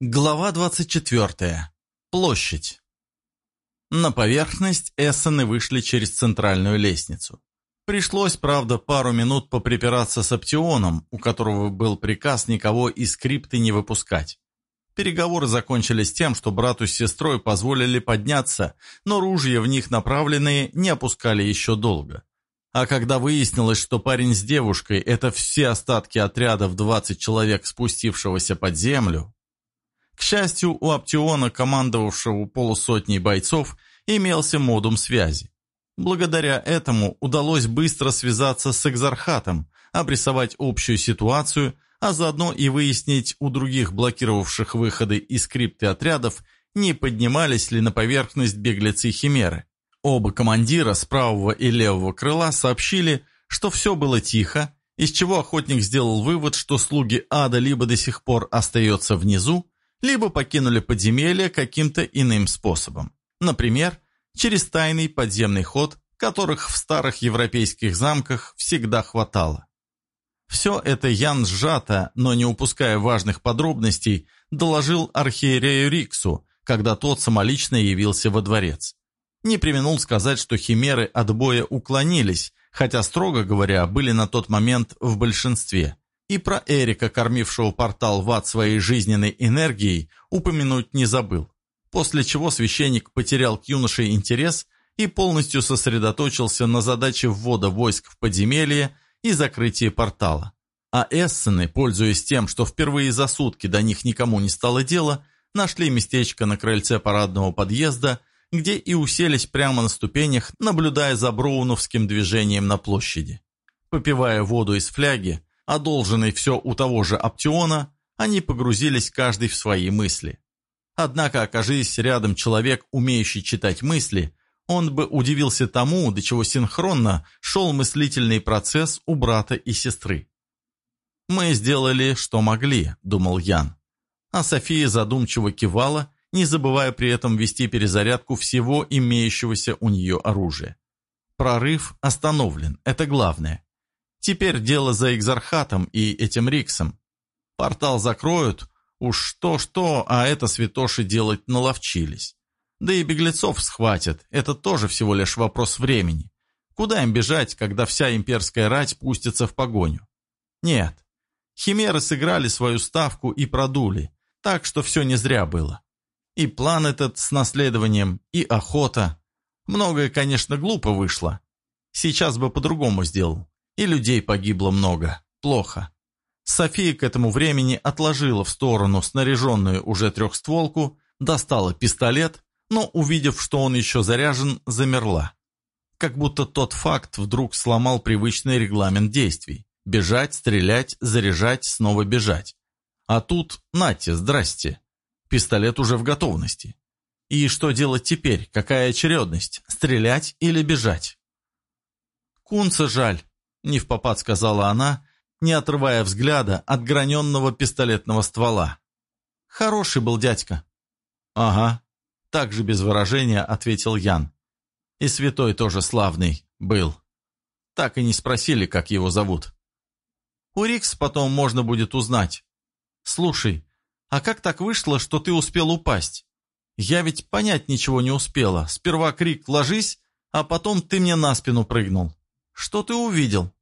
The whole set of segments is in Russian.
Глава 24. Площадь. На поверхность Эссены вышли через центральную лестницу. Пришлось, правда, пару минут поприпираться с Оптионом, у которого был приказ никого из крипты не выпускать. Переговоры закончились тем, что брату с сестрой позволили подняться, но ружья в них направленные не опускали еще долго. А когда выяснилось, что парень с девушкой – это все остатки отряда в 20 человек, спустившегося под землю, к счастью, у Аптиона, командовавшего полусотней бойцов, имелся модум связи. Благодаря этому удалось быстро связаться с экзархатом, обрисовать общую ситуацию, а заодно и выяснить у других блокировавших выходы из скрипты отрядов, не поднимались ли на поверхность беглецы Химеры. Оба командира с правого и левого крыла сообщили, что все было тихо, из чего охотник сделал вывод, что слуги ада либо до сих пор остаются внизу, либо покинули подземелье каким-то иным способом. Например, через тайный подземный ход, которых в старых европейских замках всегда хватало. Все это Ян сжато, но не упуская важных подробностей, доложил архиерею Риксу, когда тот самолично явился во дворец. Не применул сказать, что химеры от боя уклонились, хотя, строго говоря, были на тот момент в большинстве – и про Эрика, кормившего портал в ад своей жизненной энергией, упомянуть не забыл. После чего священник потерял к юноше интерес и полностью сосредоточился на задаче ввода войск в подземелье и закрытии портала. А эссены, пользуясь тем, что впервые за сутки до них никому не стало дела, нашли местечко на крыльце парадного подъезда, где и уселись прямо на ступенях, наблюдая за броуновским движением на площади. Попивая воду из фляги, одолженный все у того же Аптиона, они погрузились каждый в свои мысли. Однако, окажись рядом человек, умеющий читать мысли, он бы удивился тому, до чего синхронно шел мыслительный процесс у брата и сестры. «Мы сделали, что могли», — думал Ян. А София задумчиво кивала, не забывая при этом вести перезарядку всего имеющегося у нее оружия. Прорыв остановлен, это главное. Теперь дело за экзархатом и этим Риксом. Портал закроют, уж что-что, а это святоши делать наловчились. Да и беглецов схватят, это тоже всего лишь вопрос времени. Куда им бежать, когда вся имперская рать пустится в погоню? Нет. Химеры сыграли свою ставку и продули, так что все не зря было. И план этот с наследованием, и охота. Многое, конечно, глупо вышло. Сейчас бы по-другому сделал. И людей погибло много. Плохо. София к этому времени отложила в сторону снаряженную уже трехстволку, достала пистолет, но, увидев, что он еще заряжен, замерла. Как будто тот факт вдруг сломал привычный регламент действий. Бежать, стрелять, заряжать, снова бежать. А тут, нате, здрасте. Пистолет уже в готовности. И что делать теперь? Какая очередность? Стрелять или бежать? Кунца жаль. Не в попад сказала она, не отрывая взгляда от граненного пистолетного ствола. «Хороший был дядька». «Ага», — так же без выражения ответил Ян. «И святой тоже славный был. Так и не спросили, как его зовут». «У Рикс потом можно будет узнать. Слушай, а как так вышло, что ты успел упасть? Я ведь понять ничего не успела. Сперва крик «ложись», а потом ты мне на спину прыгнул. Что ты увидел?»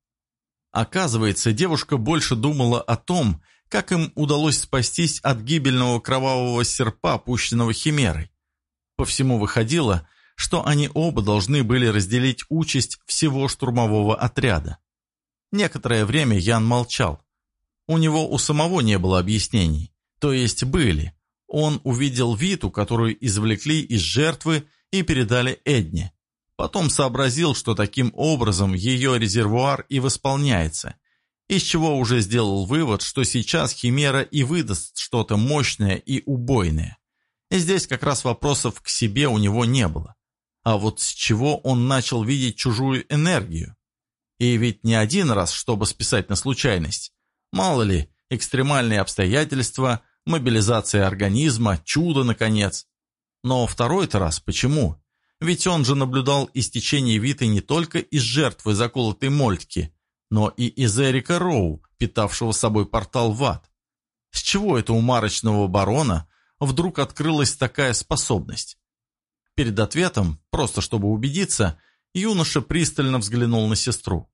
Оказывается, девушка больше думала о том, как им удалось спастись от гибельного кровавого серпа, пущенного химерой. По всему выходило, что они оба должны были разделить участь всего штурмового отряда. Некоторое время Ян молчал. У него у самого не было объяснений, то есть были. Он увидел Виту, которую извлекли из жертвы и передали Эдне. Потом сообразил, что таким образом ее резервуар и восполняется, из чего уже сделал вывод, что сейчас Химера и выдаст что-то мощное и убойное. И здесь как раз вопросов к себе у него не было. А вот с чего он начал видеть чужую энергию? И ведь не один раз, чтобы списать на случайность. Мало ли, экстремальные обстоятельства, мобилизация организма, чудо, наконец. Но второй-то раз почему? Ведь он же наблюдал истечение Виты не только из жертвы заколотой мольтки, но и из Эрика Роу, питавшего собой портал в ад. С чего это у марочного барона вдруг открылась такая способность? Перед ответом, просто чтобы убедиться, юноша пристально взглянул на сестру.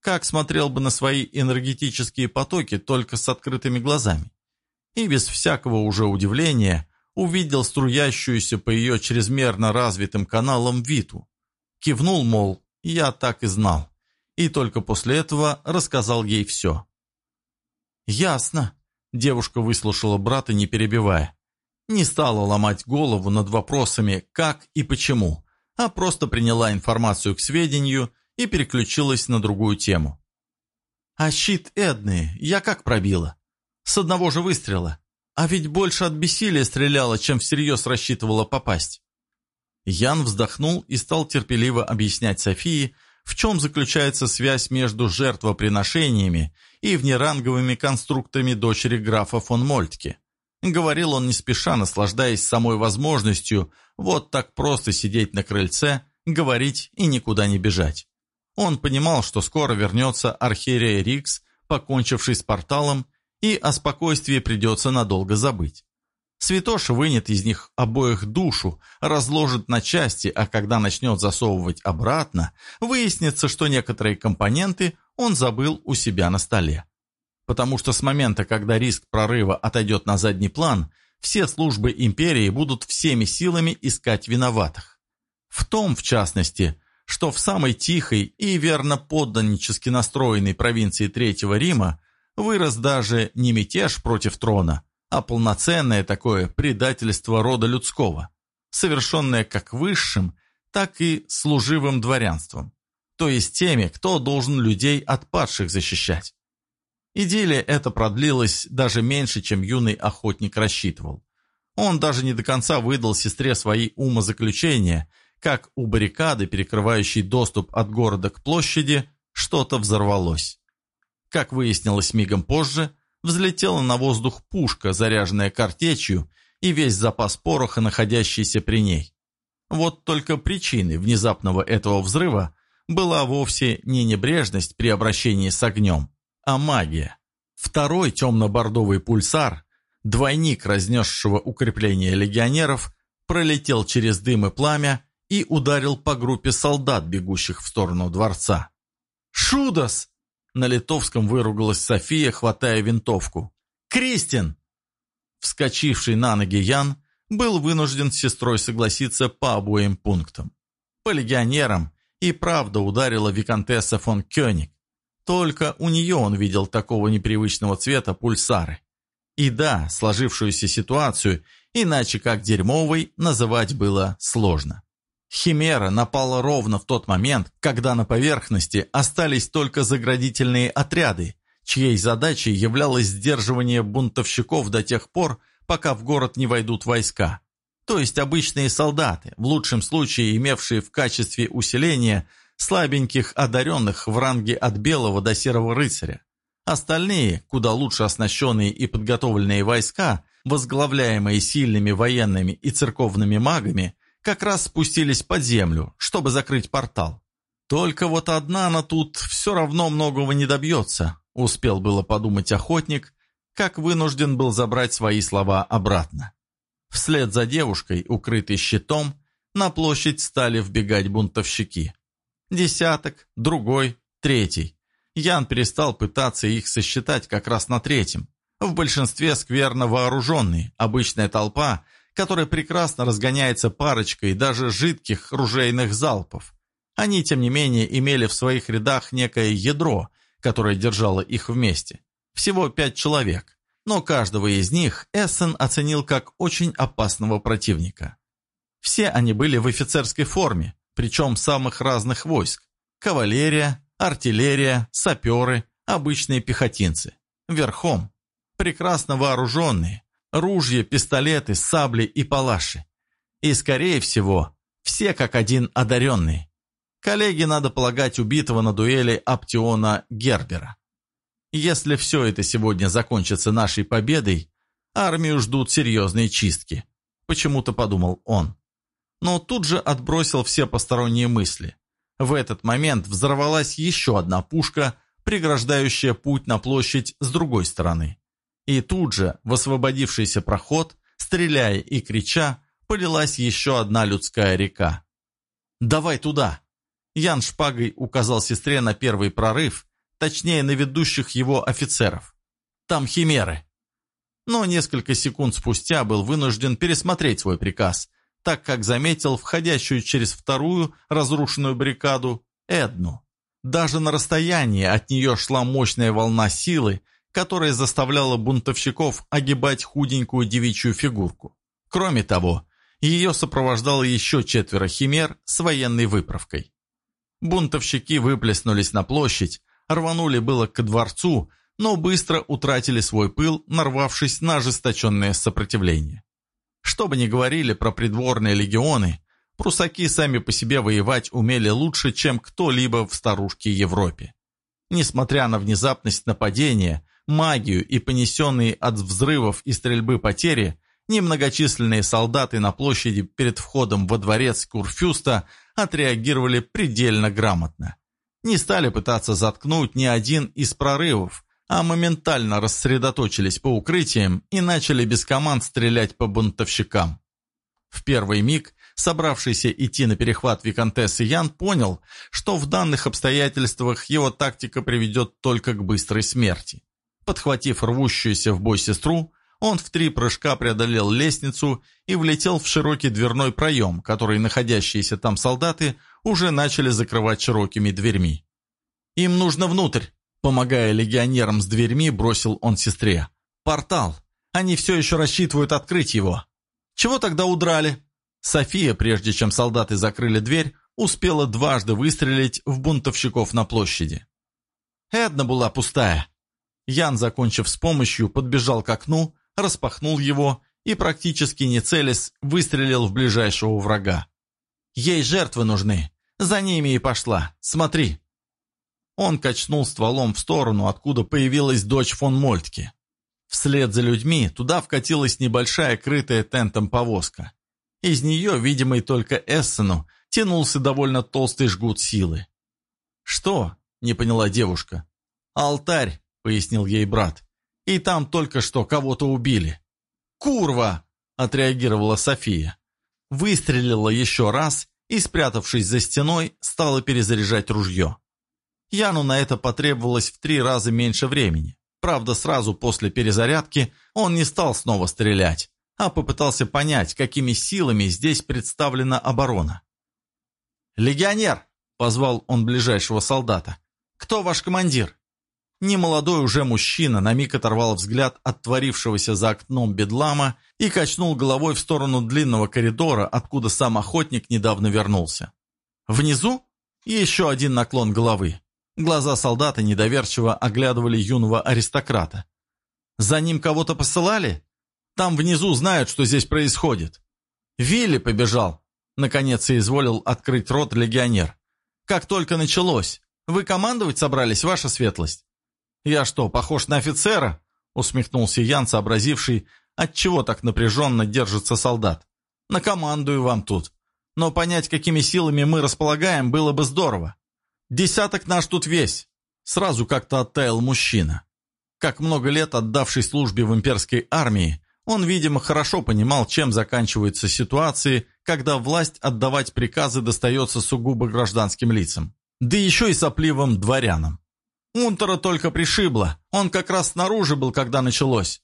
Как смотрел бы на свои энергетические потоки только с открытыми глазами. И без всякого уже удивления увидел струящуюся по ее чрезмерно развитым каналам Виту. Кивнул, мол, я так и знал. И только после этого рассказал ей все. «Ясно», Девушка выслушала брата, не перебивая. Не стала ломать голову над вопросами «как» и «почему», а просто приняла информацию к сведению и переключилась на другую тему. «А щит Эдны я как пробила? С одного же выстрела. А ведь больше от бессилия стреляла, чем всерьез рассчитывала попасть». Ян вздохнул и стал терпеливо объяснять Софии, в чем заключается связь между жертвоприношениями и внеранговыми конструкторами дочери графа фон Мольтке. Говорил он не спеша, наслаждаясь самой возможностью вот так просто сидеть на крыльце, говорить и никуда не бежать. Он понимал, что скоро вернется архиерей Рикс, покончивший с порталом, и о спокойствии придется надолго забыть. Святоша вынет из них обоих душу, разложит на части, а когда начнет засовывать обратно, выяснится, что некоторые компоненты он забыл у себя на столе. Потому что с момента, когда риск прорыва отойдет на задний план, все службы империи будут всеми силами искать виноватых. В том, в частности, что в самой тихой и верно подданнически настроенной провинции Третьего Рима вырос даже не мятеж против трона, а полноценное такое предательство рода людского, совершенное как высшим, так и служивым дворянством то есть теми, кто должен людей от падших защищать. Идиллия эта продлилась даже меньше, чем юный охотник рассчитывал. Он даже не до конца выдал сестре свои умозаключения, как у баррикады, перекрывающей доступ от города к площади, что-то взорвалось. Как выяснилось мигом позже, взлетела на воздух пушка, заряженная картечью, и весь запас пороха, находящийся при ней. Вот только причиной внезапного этого взрыва была вовсе не небрежность при обращении с огнем, а магия. Второй темно-бордовый пульсар, двойник разнесшего укрепления легионеров, пролетел через дым и пламя и ударил по группе солдат, бегущих в сторону дворца. «Шудос!» На литовском выругалась София, хватая винтовку. «Кристин!» Вскочивший на ноги Ян был вынужден с сестрой согласиться по обоим пунктам. По легионерам и правда ударила виконтесса фон Кёник. Только у нее он видел такого непривычного цвета пульсары. И да, сложившуюся ситуацию, иначе как дерьмовой, называть было сложно. Химера напала ровно в тот момент, когда на поверхности остались только заградительные отряды, чьей задачей являлось сдерживание бунтовщиков до тех пор, пока в город не войдут войска то есть обычные солдаты, в лучшем случае имевшие в качестве усиления слабеньких одаренных в ранге от белого до серого рыцаря. Остальные, куда лучше оснащенные и подготовленные войска, возглавляемые сильными военными и церковными магами, как раз спустились под землю, чтобы закрыть портал. Только вот одна она тут все равно многого не добьется, успел было подумать охотник, как вынужден был забрать свои слова обратно. Вслед за девушкой, укрытой щитом, на площадь стали вбегать бунтовщики. Десяток, другой, третий. Ян перестал пытаться их сосчитать как раз на третьем. В большинстве скверно вооруженные, обычная толпа, которая прекрасно разгоняется парочкой даже жидких ружейных залпов. Они, тем не менее, имели в своих рядах некое ядро, которое держало их вместе. Всего пять человек но каждого из них Эссен оценил как очень опасного противника. Все они были в офицерской форме, причем самых разных войск. Кавалерия, артиллерия, саперы, обычные пехотинцы. Верхом. Прекрасно вооруженные. Ружья, пистолеты, сабли и палаши. И, скорее всего, все как один одаренные. Коллеги, надо полагать, убитого на дуэли Аптиона Гербера. Если все это сегодня закончится нашей победой, армию ждут серьезные чистки», – почему-то подумал он. Но тут же отбросил все посторонние мысли. В этот момент взорвалась еще одна пушка, преграждающая путь на площадь с другой стороны. И тут же, в освободившийся проход, стреляя и крича, полилась еще одна людская река. «Давай туда!» Ян шпагой указал сестре на первый прорыв, точнее на ведущих его офицеров. «Там химеры!» Но несколько секунд спустя был вынужден пересмотреть свой приказ, так как заметил входящую через вторую разрушенную баррикаду Эдну. Даже на расстоянии от нее шла мощная волна силы, которая заставляла бунтовщиков огибать худенькую девичью фигурку. Кроме того, ее сопровождало еще четверо химер с военной выправкой. Бунтовщики выплеснулись на площадь, рванули было к дворцу, но быстро утратили свой пыл, нарвавшись на ожесточенное сопротивление. Что бы ни говорили про придворные легионы, прусаки сами по себе воевать умели лучше, чем кто-либо в старушке Европе. Несмотря на внезапность нападения, магию и понесенные от взрывов и стрельбы потери, немногочисленные солдаты на площади перед входом во дворец Курфюста отреагировали предельно грамотно. Не стали пытаться заткнуть ни один из прорывов, а моментально рассредоточились по укрытиям и начали без команд стрелять по бунтовщикам. В первый миг собравшийся идти на перехват виконтессы Ян понял, что в данных обстоятельствах его тактика приведет только к быстрой смерти. Подхватив рвущуюся в бой сестру, он в три прыжка преодолел лестницу и влетел в широкий дверной проем, который находящиеся там солдаты уже начали закрывать широкими дверьми. «Им нужно внутрь!» Помогая легионерам с дверьми, бросил он сестре. «Портал! Они все еще рассчитывают открыть его!» «Чего тогда удрали?» София, прежде чем солдаты закрыли дверь, успела дважды выстрелить в бунтовщиков на площади. Эдна была пустая. Ян, закончив с помощью, подбежал к окну, распахнул его и, практически не целясь, выстрелил в ближайшего врага. «Ей жертвы нужны. За ними и пошла. Смотри!» Он качнул стволом в сторону, откуда появилась дочь фон Мольтке. Вслед за людьми туда вкатилась небольшая крытая тентом повозка. Из нее, видимый только Эссену, тянулся довольно толстый жгут силы. «Что?» — не поняла девушка. «Алтарь», — пояснил ей брат и там только что кого-то убили». «Курва!» – отреагировала София. Выстрелила еще раз и, спрятавшись за стеной, стала перезаряжать ружье. Яну на это потребовалось в три раза меньше времени. Правда, сразу после перезарядки он не стал снова стрелять, а попытался понять, какими силами здесь представлена оборона. «Легионер!» – позвал он ближайшего солдата. «Кто ваш командир?» Немолодой уже мужчина на миг оторвал взгляд от творившегося за окном бедлама и качнул головой в сторону длинного коридора, откуда сам охотник недавно вернулся. Внизу еще один наклон головы. Глаза солдата недоверчиво оглядывали юного аристократа. «За ним кого-то посылали? Там внизу знают, что здесь происходит». «Вилли побежал», — наконец и изволил открыть рот легионер. «Как только началось. Вы командовать собрались, ваша светлость?» «Я что, похож на офицера?» — усмехнулся Ян, сообразивший, отчего так напряженно держится солдат. «Накомандую вам тут. Но понять, какими силами мы располагаем, было бы здорово. Десяток наш тут весь». Сразу как-то оттаял мужчина. Как много лет отдавший службе в имперской армии, он, видимо, хорошо понимал, чем заканчиваются ситуации, когда власть отдавать приказы достается сугубо гражданским лицам. Да еще и сопливым дворянам. Унтера только пришибло. Он как раз снаружи был, когда началось».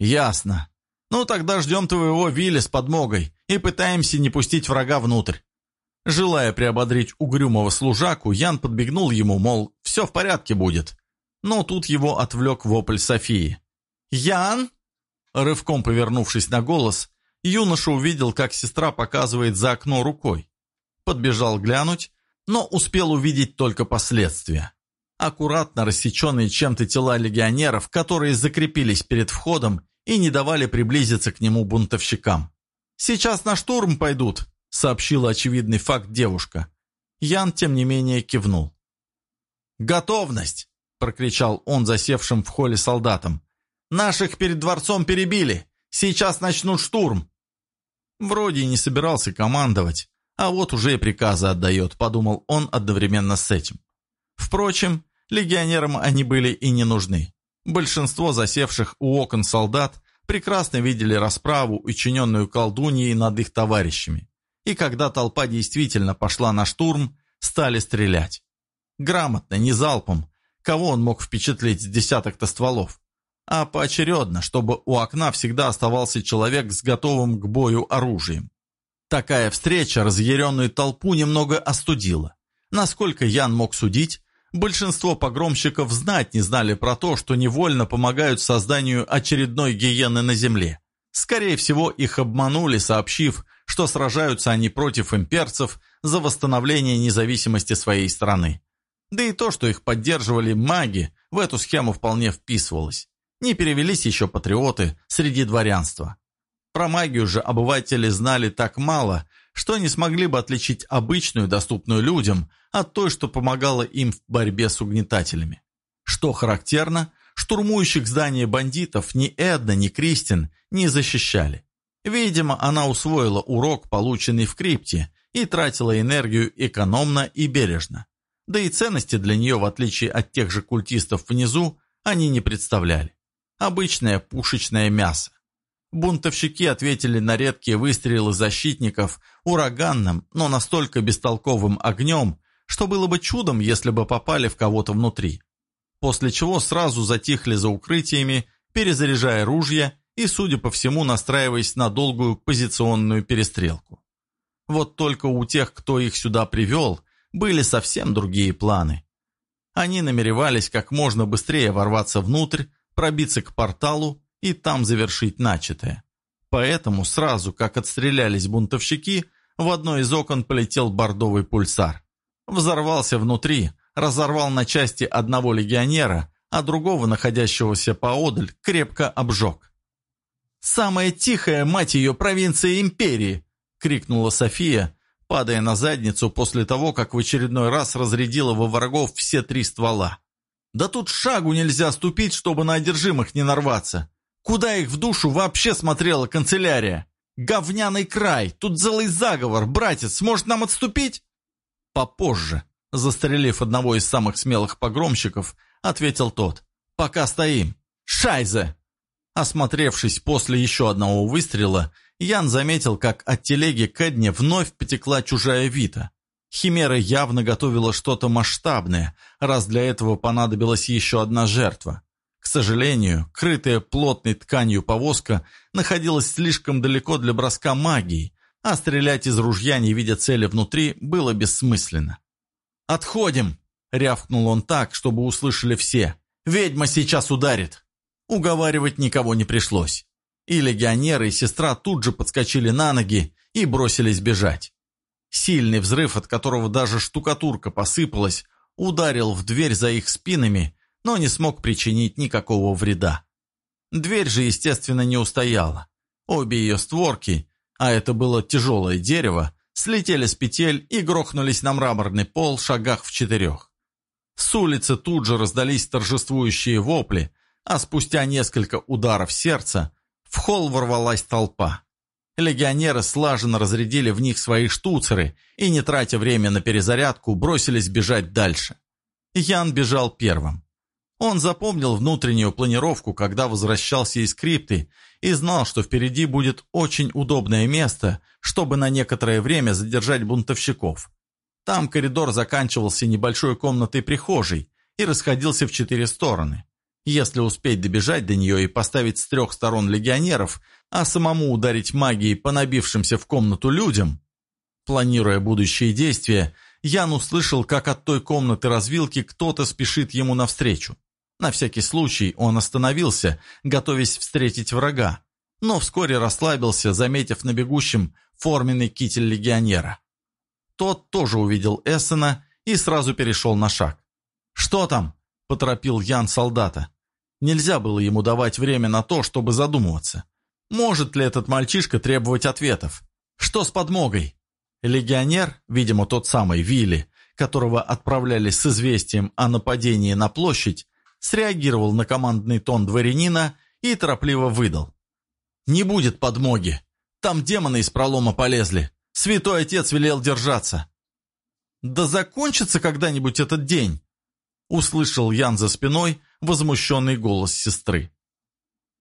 «Ясно. Ну тогда ждем твоего Вилли с подмогой и пытаемся не пустить врага внутрь». Желая приободрить угрюмого служаку, Ян подбегнул ему, мол, все в порядке будет. Но тут его отвлек вопль Софии. «Ян?» Рывком повернувшись на голос, юноша увидел, как сестра показывает за окно рукой. Подбежал глянуть, но успел увидеть только последствия аккуратно рассеченные чем-то тела легионеров, которые закрепились перед входом и не давали приблизиться к нему бунтовщикам. «Сейчас на штурм пойдут», — сообщила очевидный факт девушка. Ян, тем не менее, кивнул. «Готовность!» — прокричал он засевшим в холле солдатам. «Наших перед дворцом перебили! Сейчас начнут штурм!» Вроде и не собирался командовать, а вот уже и приказы отдает, подумал он одновременно с этим. Впрочем, легионерам они были и не нужны. Большинство засевших у окон солдат прекрасно видели расправу, учиненную колдуньей над их товарищами. И когда толпа действительно пошла на штурм, стали стрелять. Грамотно, не залпом, кого он мог впечатлить с десяток-то стволов, а поочередно, чтобы у окна всегда оставался человек с готовым к бою оружием. Такая встреча разъяренную толпу немного остудила. Насколько Ян мог судить, большинство погромщиков знать не знали про то, что невольно помогают созданию очередной гиены на земле. Скорее всего, их обманули, сообщив, что сражаются они против имперцев за восстановление независимости своей страны. Да и то, что их поддерживали маги, в эту схему вполне вписывалось. Не перевелись еще патриоты среди дворянства. Про магию же обыватели знали так мало, что не смогли бы отличить обычную, доступную людям, от той, что помогала им в борьбе с угнетателями. Что характерно, штурмующих здание бандитов ни Эдна, ни Кристин не защищали. Видимо, она усвоила урок, полученный в крипте, и тратила энергию экономно и бережно. Да и ценности для нее, в отличие от тех же культистов внизу, они не представляли. Обычное пушечное мясо. Бунтовщики ответили на редкие выстрелы защитников ураганным, но настолько бестолковым огнем, что было бы чудом, если бы попали в кого-то внутри. После чего сразу затихли за укрытиями, перезаряжая ружья и, судя по всему, настраиваясь на долгую позиционную перестрелку. Вот только у тех, кто их сюда привел, были совсем другие планы. Они намеревались как можно быстрее ворваться внутрь, пробиться к порталу и там завершить начатое. Поэтому сразу, как отстрелялись бунтовщики, в одно из окон полетел бордовый пульсар. Взорвался внутри, разорвал на части одного легионера, а другого, находящегося поодаль, крепко обжег. «Самая тихая, мать ее, провинция империи!» — крикнула София, падая на задницу после того, как в очередной раз разрядила во врагов все три ствола. «Да тут шагу нельзя ступить, чтобы на одержимых не нарваться! Куда их в душу вообще смотрела канцелярия? Говняный край! Тут целый заговор! Братец, может нам отступить?» «Попозже», застрелив одного из самых смелых погромщиков, ответил тот. «Пока стоим! Шайзе!» Осмотревшись после еще одного выстрела, Ян заметил, как от телеги к Эдне вновь потекла чужая вита. Химера явно готовила что-то масштабное, раз для этого понадобилась еще одна жертва. К сожалению, крытая плотной тканью повозка находилась слишком далеко для броска магии, а стрелять из ружья, не видя цели внутри, было бессмысленно. «Отходим!» — рявкнул он так, чтобы услышали все. «Ведьма сейчас ударит!» Уговаривать никого не пришлось. И легионеры, и сестра тут же подскочили на ноги и бросились бежать. Сильный взрыв, от которого даже штукатурка посыпалась, ударил в дверь за их спинами, но не смог причинить никакого вреда. Дверь же, естественно, не устояла. Обе ее створки, а это было тяжелое дерево, слетели с петель и грохнулись на мраморный пол шагах в четырех. С улицы тут же раздались торжествующие вопли, а спустя несколько ударов сердца в холл ворвалась толпа. Легионеры слаженно разрядили в них свои штуцеры и, не тратя время на перезарядку, бросились бежать дальше. Ян бежал первым. Он запомнил внутреннюю планировку, когда возвращался из крипты, и знал, что впереди будет очень удобное место, чтобы на некоторое время задержать бунтовщиков. Там коридор заканчивался небольшой комнатой-прихожей и расходился в четыре стороны. Если успеть добежать до нее и поставить с трех сторон легионеров, а самому ударить магией по набившимся в комнату людям... Планируя будущие действия, Ян услышал, как от той комнаты развилки кто-то спешит ему навстречу. На всякий случай он остановился, готовясь встретить врага, но вскоре расслабился, заметив на бегущем форменный китель легионера. Тот тоже увидел Эссена и сразу перешел на шаг. «Что там?» – поторопил Ян солдата. Нельзя было ему давать время на то, чтобы задумываться. Может ли этот мальчишка требовать ответов? Что с подмогой? Легионер, видимо, тот самый Вилли, которого отправляли с известием о нападении на площадь, среагировал на командный тон дворянина и торопливо выдал. «Не будет подмоги. Там демоны из пролома полезли. Святой отец велел держаться». «Да закончится когда-нибудь этот день!» Услышал Ян за спиной возмущенный голос сестры.